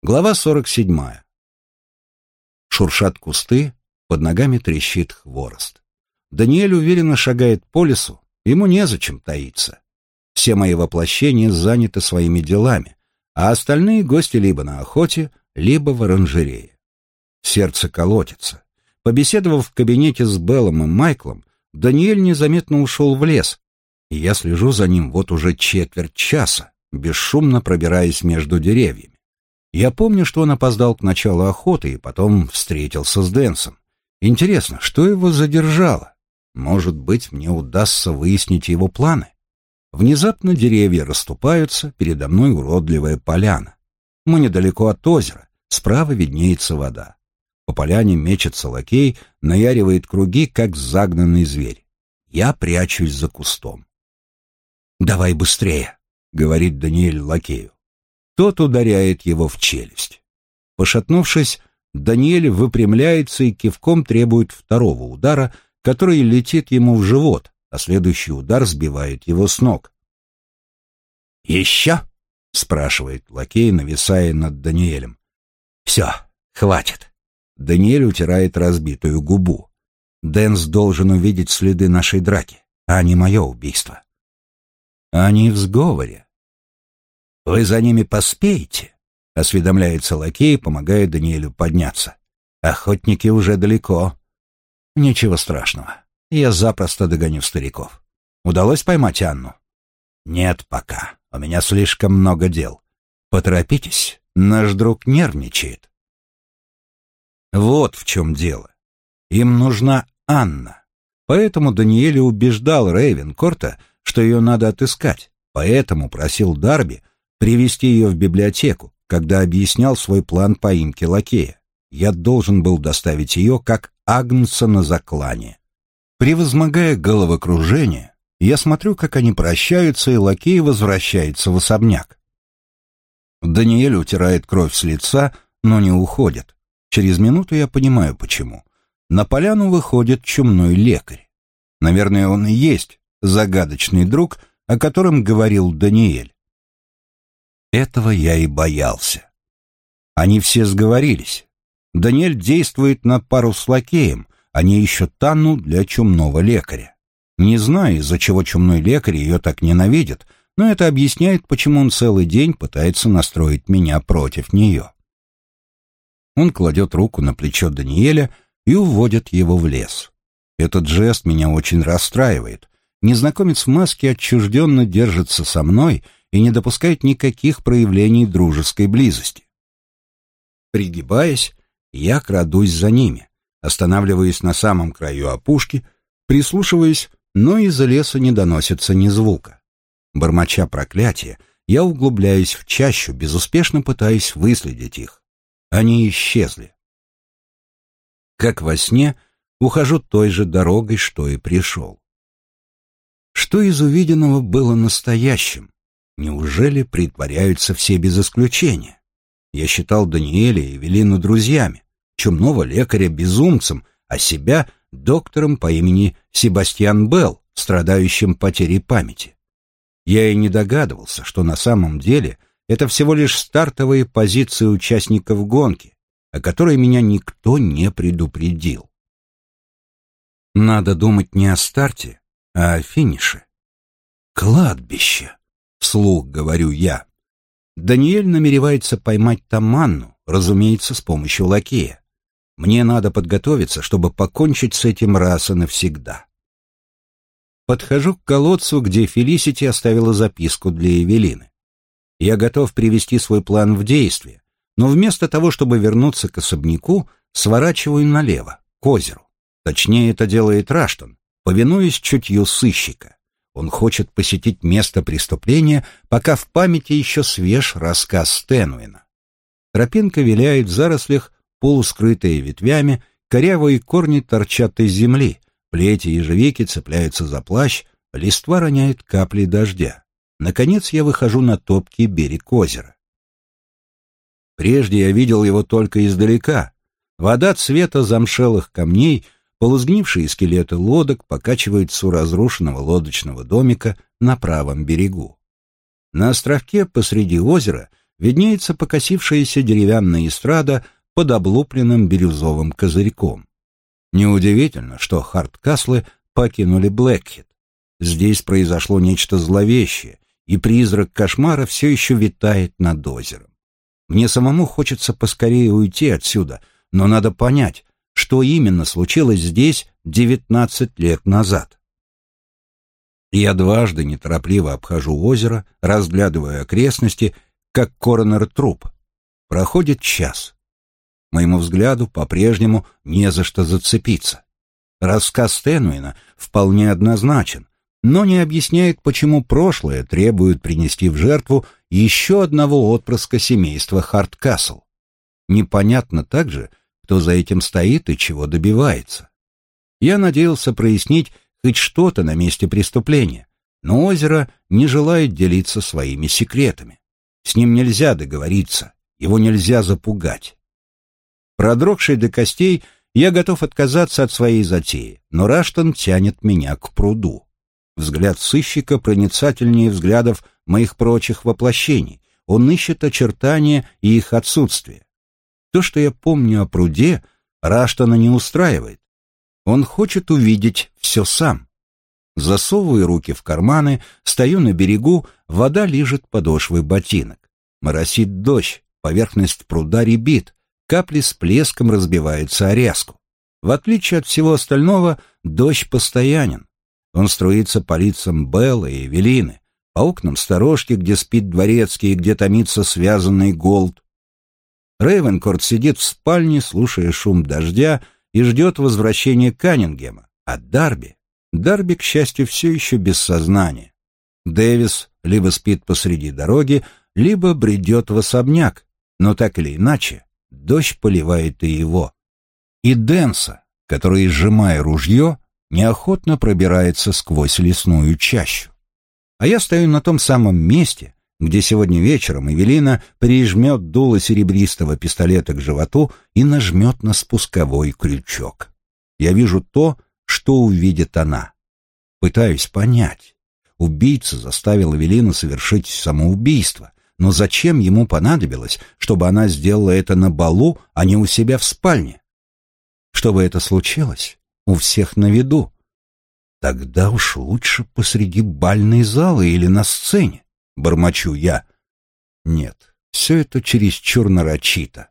Глава 47. Шуршат кусты, под ногами трещит хворост. Даниэль уверенно шагает по лесу, ему незачем таиться. Все мои воплощения заняты своими делами, а остальные гости либо на охоте, либо в оранжерее. Сердце колотится. Побеседовав в кабинете с Беллом и Майклом, Даниэль незаметно ушел в лес, и я слежу за ним вот уже четверть часа, бесшумно пробираясь между деревьями. Я помню, что он опоздал к началу охоты и потом встретился с Дэнсом. Интересно, что его задержало? Может быть, мне удастся выяснить его планы? Внезапно деревья расступаются, передо мной уродливая поляна. Мы недалеко от озера, справа виднеется вода. По поляне мечется лакей, наяривает круги, как загнанный зверь. Я прячусь за кустом. «Давай быстрее», — говорит Даниэль лакею. Тот ударяет его в челюсть. Пошатнувшись, Даниэль выпрямляется и кивком требует второго удара, который летит ему в живот, а следующий удар сбивает его с ног. «Еще?» — спрашивает лакей, нависая над Даниэлем. «Все, хватит». Даниэль утирает разбитую губу. Дэнс должен увидеть следы нашей драки, а не мое убийство. Они в сговоре. «Вы за ними поспеете?» — осведомляется лакей, помогая Даниэлю подняться. «Охотники уже далеко». «Ничего страшного. Я запросто догоню стариков. Удалось поймать Анну?» «Нет пока. У меня слишком много дел. Поторопитесь, наш друг нервничает». Вот в чем дело. Им нужна Анна. Поэтому Даниэль убеждал Рейвенкорта, что ее надо отыскать. Поэтому просил Дарби привести ее в библиотеку, когда объяснял свой план поимки лакея. Я должен был доставить ее как Агнца на заклане. Превозмогая головокружение, я смотрю, как они прощаются, и лакей возвращается в особняк. Даниэль утирает кровь с лица, но не уходит. Через минуту я понимаю, почему. На поляну выходит чумной лекарь. Наверное, он и есть загадочный друг, о котором говорил Даниэль. Этого я и боялся. Они все сговорились. Даниэль действует на пару с лакеем, они ищут Танну для чумного лекаря. Не знаю, из-за чего чумной лекарь ее так ненавидит, но это объясняет, почему он целый день пытается настроить меня против нее. Он кладет руку на плечо Даниэля и уводит его в лес. Этот жест меня очень расстраивает. Незнакомец в маске отчужденно держится со мной — и не допускает никаких проявлений дружеской близости. Пригибаясь, я крадусь за ними, останавливаюсь на самом краю опушки, прислушиваюсь, но из леса не доносится ни звука. Бормоча проклятия, я углубляюсь в чащу, безуспешно пытаясь выследить их. Они исчезли. Как во сне, ухожу той же дорогой, что и пришел. Что из увиденного было настоящим? Неужели притворяются все без исключения? Я считал Даниэля и Эвелину друзьями, чумного лекаря безумцем, а себя доктором по имени Себастьян Белл, страдающим потерей памяти. Я и не догадывался, что на самом деле это всего лишь стартовые позиции участников гонки, о которой меня никто не предупредил. Надо думать не о старте, а о финише. Кладбище. Вслух говорю я. Даниэль намеревается поймать Таманну, разумеется, с помощью лакея. Мне надо подготовиться, чтобы покончить с этим раз и навсегда. Подхожу к колодцу, где Фелисити оставила записку для Эвелины. Я готов привести свой план в действие, но вместо того, чтобы вернуться к особняку, сворачиваю налево, к озеру. Точнее, это делает Раштон, повинуясь чутью сыщика. Он хочет посетить место преступления, пока в памяти еще свеж рассказ Стэнуина. Тропинка виляет в зарослях, полускрытые ветвями, корявые корни торчат из земли, плети ежевики цепляются за плащ, листва роняет капли дождя. Наконец я выхожу на топкий берег озера. Прежде я видел его только издалека. Вода цвета замшелых камней — Полузгнившие скелеты лодок покачиваются у разрушенного лодочного домика на правом берегу. На островке посреди озера виднеется покосившаяся деревянная эстрада под облупленным бирюзовым козырьком. Неудивительно, что Харткаслы покинули Блэкхит. Здесь произошло нечто зловещее, и призрак кошмара все еще витает над озером. Мне самому хочется поскорее уйти отсюда, но надо понять, что именно случилось здесь 19 лет назад. Я дважды неторопливо обхожу озеро, разглядывая окрестности, как коронер-труп. Проходит час. Моему взгляду по-прежнему не за что зацепиться. Рассказ Тенуина вполне однозначен но не объясняет, почему прошлое требует принести в жертву еще одного отпрыска семейства Харткасл. Непонятно также, кто за этим стоит и чего добивается. Я надеялся прояснить хоть что-то на месте преступления, но озеро не желает делиться своими секретами. С ним нельзя договориться, его нельзя запугать. Продрогший до костей, я готов отказаться от своей затеи, но Раштон тянет меня к пруду. Взгляд сыщика проницательнее взглядов моих прочих воплощений. Он ищет очертания и их отсутствие. То, что я помню о пруде, Раштана не устраивает. Он хочет увидеть все сам. Засовываю руки в карманы, стою на берегу, вода лижет подошвы ботинок. Моросит дождь, поверхность пруда рябит, капли с плеском разбиваются о ряску. В отличие от всего остального, дождь постоянен. Он струится по лицам Беллы и Эвелины, по окнам сторожки, где спит дворецкий и где томится связанный Голд. Рейвенкорт сидит в спальне, слушая шум дождя, и ждет возвращения Каннингема. А Дарби? Дарби, к счастью, все еще без сознания. Дэвис либо спит посреди дороги, либо бредет в особняк, но так или иначе, дождь поливает и его. И Дэнса, который, сжимая ружье, неохотно пробирается сквозь лесную чащу. А я стою на том самом месте, где сегодня вечером Эвелина прижмет дуло серебристого пистолета к животу и нажмет на спусковой крючок. Я вижу то, что увидит она. Пытаюсь понять. Убийца заставил Эвелину совершить самоубийство, но зачем ему понадобилось, чтобы она сделала это на балу, а не у себя в спальне? Чтобы это случилось, у всех на виду. Тогда уж лучше посреди бальной залы или на сцене, бормочу я. Нет, все это чересчур нарочито.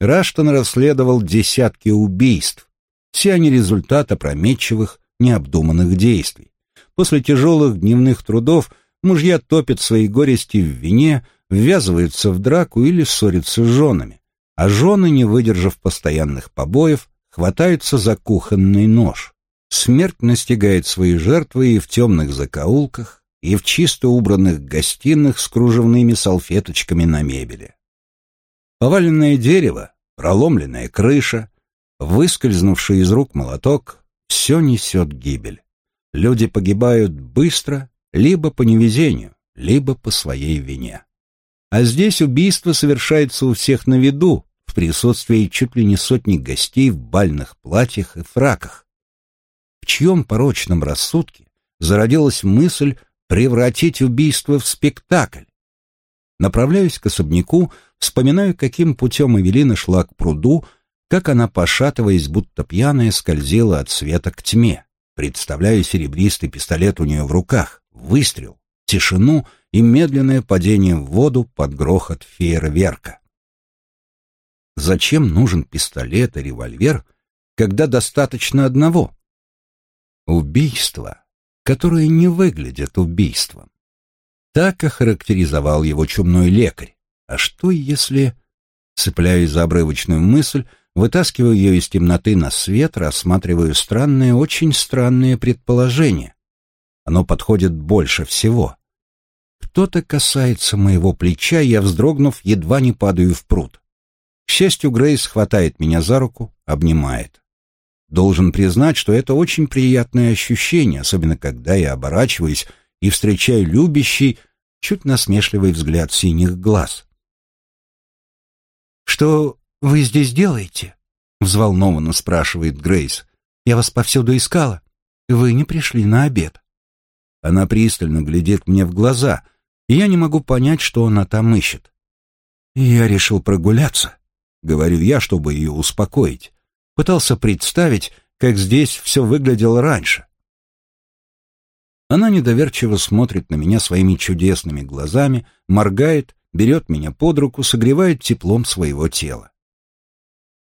Раштон расследовал десятки убийств. Все они результат опрометчивых, необдуманных действий. После тяжелых дневных трудов мужья топят свои горести в вине, ввязываются в драку или ссорятся с женами, а жены, не выдержав постоянных побоев, хватаются за кухонный нож. Смерть настигает свои жертвы и в темных закоулках, и в чисто убранных гостиных с кружевными салфеточками на мебели. Поваленное дерево, проломленная крыша, выскользнувший из рук молоток — все несет гибель. Люди погибают быстро, либо по невезению, либо по своей вине. А здесь убийство совершается у всех на виду, в присутствии чуть ли не сотни гостей в бальных платьях и фраках. В чьем порочном рассудке зародилась мысль превратить убийство в спектакль? Направляюсь к особняку, вспоминаю, каким путем Эвелина шла к пруду, как она, пошатываясь, будто пьяная, скользила от света к тьме. Представляю серебристый пистолет у нее в руках, выстрел, тишину и медленное падение в воду под грохот фейерверка. Зачем нужен пистолет и револьвер, когда достаточно одного? Убийство, которое не выглядит убийством. Так охарактеризовал его чумной лекарь. А что если... Цепляюсь за обрывочную мысль, вытаскиваю ее из темноты на свет, рассматриваю странное, очень странное предположение. Оно подходит больше всего. Кто-то касается моего плеча, я, вздрогнув, едва не падаю в пруд. К счастью, Грейс хватает меня за руку, обнимает. Должен признать, что это очень приятное ощущение, особенно когда я оборачиваюсь и встречаю любящий, чуть насмешливый взгляд синих глаз. «Что вы здесь делаете?» — взволнованно спрашивает Грейс. «Я вас повсюду искала. Вы не пришли на обед». Она пристально глядит мне в глаза, и я не могу понять, что она там ищет. я решил прогуляться, говорю я, чтобы ее успокоить. Пытался представить, как здесь все выглядело раньше. Она недоверчиво смотрит на меня своими чудесными глазами, моргает, берет меня под руку, согревает теплом своего тела.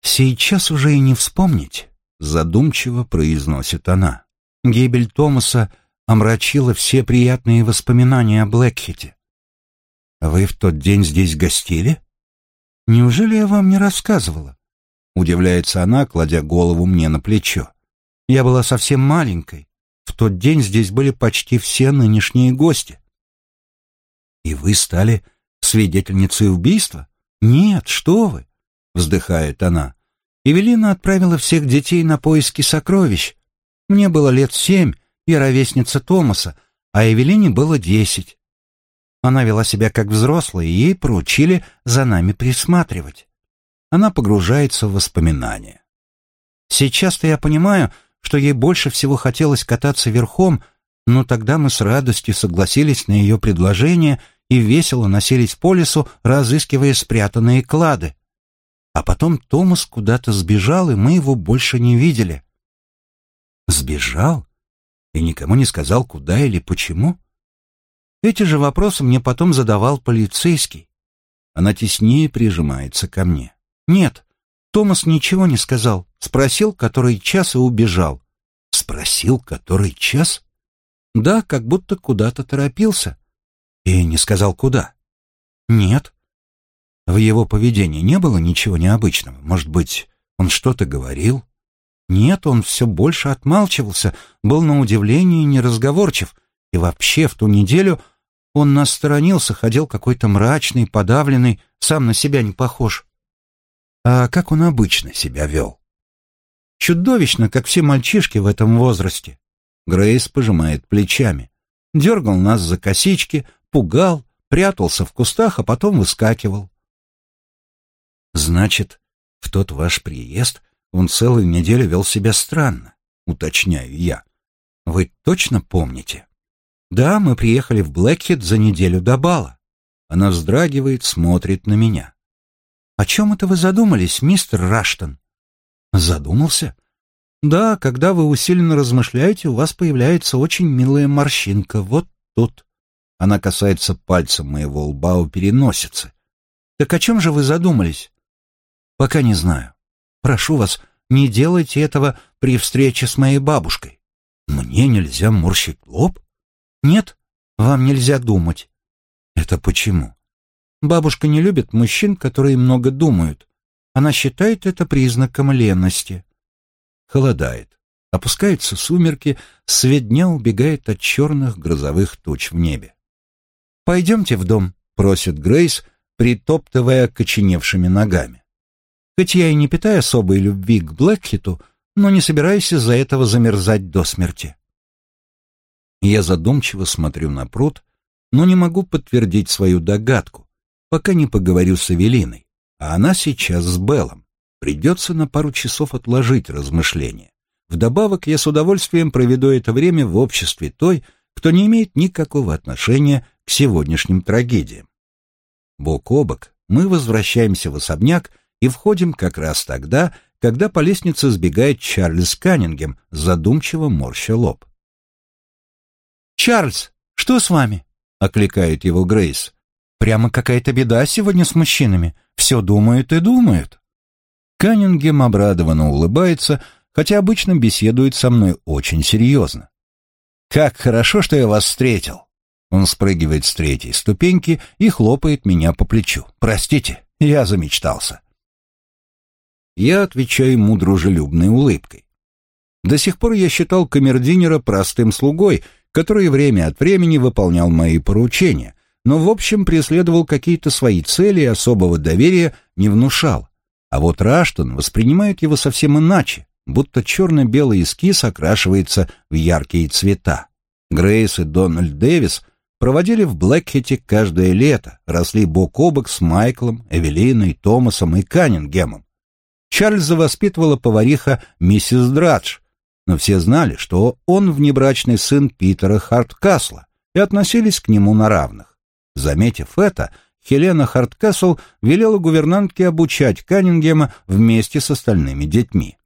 «Сейчас уже и не вспомнить», — задумчиво произносит она. Гибель Томаса омрачила все приятные воспоминания о Блэкхите. «Вы в тот день здесь гостили?» «Неужели я вам не рассказывала?» Удивляется она, кладя голову мне на плечо. «Я была совсем маленькой. В тот день здесь были почти все нынешние гости». «И вы стали свидетельницей убийства?» «Нет, что вы!» — вздыхает она. Эвелина отправила всех детей на поиски сокровищ. Мне было лет семь, я ровесница Томаса, а Эвелине было десять. Она вела себя как взрослая, и ей поручили за нами присматривать. Она погружается в воспоминания. Сейчас-то я понимаю, что ей больше всего хотелось кататься верхом, но тогда мы с радостью согласились на ее предложение и весело носились по лесу, разыскивая спрятанные клады. А потом Томас куда-то сбежал, и мы его больше не видели. Сбежал? И никому не сказал, куда или почему? Эти же вопросы мне потом задавал полицейский. Она теснее прижимается ко мне. Нет, Томас ничего не сказал. Спросил, который час и убежал. Спросил, который час? Да, как будто куда-то торопился. И не сказал, куда. Нет. В его поведении не было ничего необычного. Может быть, он что-то говорил? Нет, он все больше отмалчивался, был на удивление неразговорчив. И вообще в ту неделю он нас сторонился, ходил какой-то мрачный, подавленный, сам на себя не похож. А как он обычно себя вел? Чудовищно, как все мальчишки в этом возрасте. Грейс пожимает плечами. Дергал нас за косички, пугал, прятался в кустах, а потом выскакивал. Значит, в тот ваш приезд он целую неделю вел себя странно, уточняю я. Вы точно помните? Да, мы приехали в Блэкхед за неделю до бала. Она вздрагивает, смотрит на меня. О чем это вы задумались, мистер Раштон? Задумался? Да, когда вы усиленно размышляете, у вас появляется очень милая морщинка, вот тут. Она касается пальцем моего лба у переносицы. Так о чем же вы задумались? Пока не знаю. Прошу вас, не делайте этого при встрече с моей бабушкой. Мне нельзя морщить лоб? Нет, вам нельзя думать. Это почему? Бабушка не любит мужчин, которые много думают. Она считает это признаком ленности. Холодает. Опускаются сумерки, свет дня убегает от черных грозовых туч в небе. «Пойдемте в дом», — просит Грейс, притоптывая коченевшими ногами. Хоть я и не питаю особой любви к Блэкхиту, но не собираюсь из-за этого замерзать до смерти. Я задумчиво смотрю на пруд, но не могу подтвердить свою догадку, пока не поговорю с Эвелиной, а она сейчас с Беллом. Придется на пару часов отложить размышления. Вдобавок я с удовольствием проведу это время в обществе той, кто не имеет никакого отношения к сегодняшним трагедиям. Бок о бок мы возвращаемся в особняк, и входим как раз тогда, когда по лестнице сбегает Чарльз Каннингем, задумчиво морща лоб. «Чарльз, что с вами?» — окликает его Грейс. «Прямо какая-то беда сегодня с мужчинами. Все думают и думают». Каннингем обрадованно улыбается, хотя обычно беседует со мной очень серьезно. «Как хорошо, что я вас встретил!» Он спрыгивает с третьей ступеньки и хлопает меня по плечу. «Простите, я замечтался». Я отвечаю ему дружелюбной улыбкой. До сих пор я считал камердинера простым слугой, который время от времени выполнял мои поручения, но в общем преследовал какие-то свои цели и особого доверия не внушал. А вот Раштон воспринимает его совсем иначе, будто черно-белый эскиз окрашивается в яркие цвета. Грейс и Дональд Дэвис проводили в Блэкхете каждое лето, росли бок о бок с Майклом, Эвелиной, Томасом и Каннингемом. Чарльза воспитывала повариха миссис Драдж, но все знали, что он внебрачный сын Питера Харткасла и относились к нему на равных. Заметив это, Хелена Харткасл велела гувернантке обучать Каннингема вместе с остальными детьми.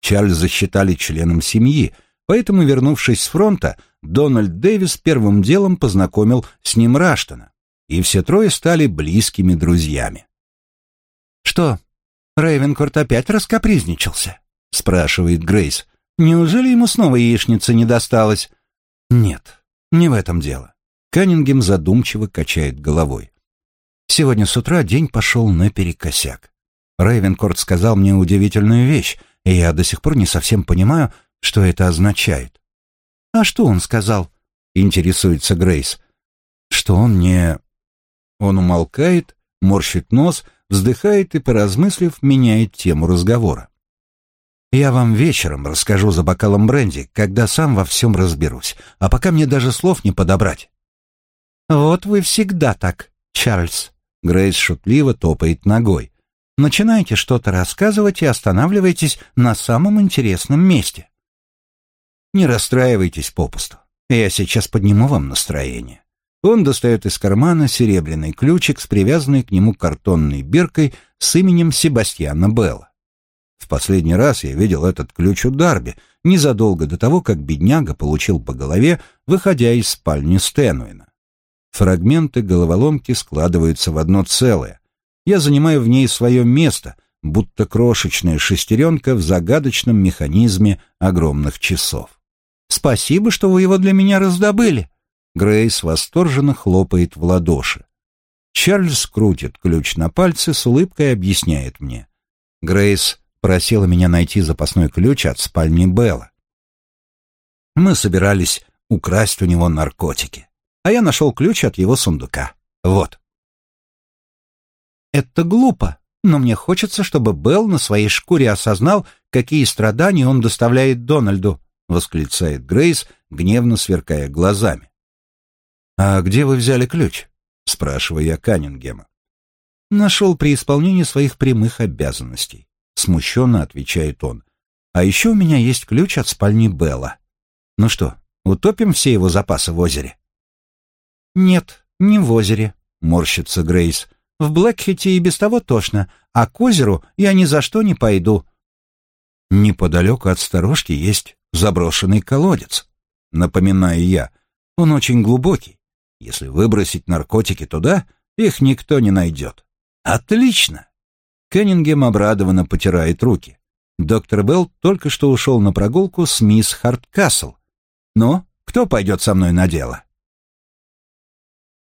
Чарльза считали членом семьи, поэтому, вернувшись с фронта, Дональд Дэвис первым делом познакомил с ним Раштона, и все трое стали близкими друзьями. «Что, Рейвенкорт опять раскопризничался?» — спрашивает Грейс. «Неужели ему снова яичница не досталась?» «Нет, не в этом дело». Каннингем задумчиво качает головой. «Сегодня с утра день пошел наперекосяк. Рейвенкорт сказал мне удивительную вещь, и я до сих пор не совсем понимаю, что это означает». «А что он сказал?» — интересуется Грейс. «Что он не...» Он умолкает, морщит нос, вздыхает и, поразмыслив, меняет тему разговора. «Я вам вечером расскажу за бокалом бренди, когда сам во всем разберусь, а пока мне даже слов не подобрать». «Вот вы всегда так, Чарльз», — Грейс шутливо топает ногой. «Начинаете что-то рассказывать и останавливаетесь на самом интересном месте». «Не расстраивайтесь попусту. Я сейчас подниму вам настроение». Он достает из кармана серебряный ключик с привязанной к нему картонной биркой с именем Себастьяна Белла. В последний раз я видел этот ключ у Дарби, незадолго до того, как бедняга получил по голове, выходя из спальни Стэнуина. Фрагменты головоломки складываются в одно целое. Я занимаю в ней свое место, будто крошечная шестеренка в загадочном механизме огромных часов. «Спасибо, что вы его для меня раздобыли», Грейс восторженно хлопает в ладоши. Чарльз крутит ключ на пальце, с улыбкой объясняет мне. Грейс просила меня найти запасной ключ от спальни Белла. Мы собирались украсть у него наркотики, а я нашел ключ от его сундука. Вот. Это глупо, но мне хочется, чтобы Белл на своей шкуре осознал, какие страдания он доставляет Дональду, восклицает Грейс, гневно сверкая глазами. «А где вы взяли ключ?» — спрашиваю я Каннингема. «Нашел при исполнении своих прямых обязанностей», — смущенно отвечает он. «А еще у меня есть ключ от спальни Белла. Ну что, утопим все его запасы в озере?» «Нет, не в озере», — морщится Грейс. «В Блэкхите и без того тошно, а к озеру я ни за что не пойду». «Неподалеку от сторожки есть заброшенный колодец», — напоминаю я. «Он очень глубокий. Если выбросить наркотики туда, их никто не найдет. Отлично! Кеннингем обрадованно потирает руки. Доктор Белл только что ушел на прогулку с мисс Харткасл. Но кто пойдет со мной на дело?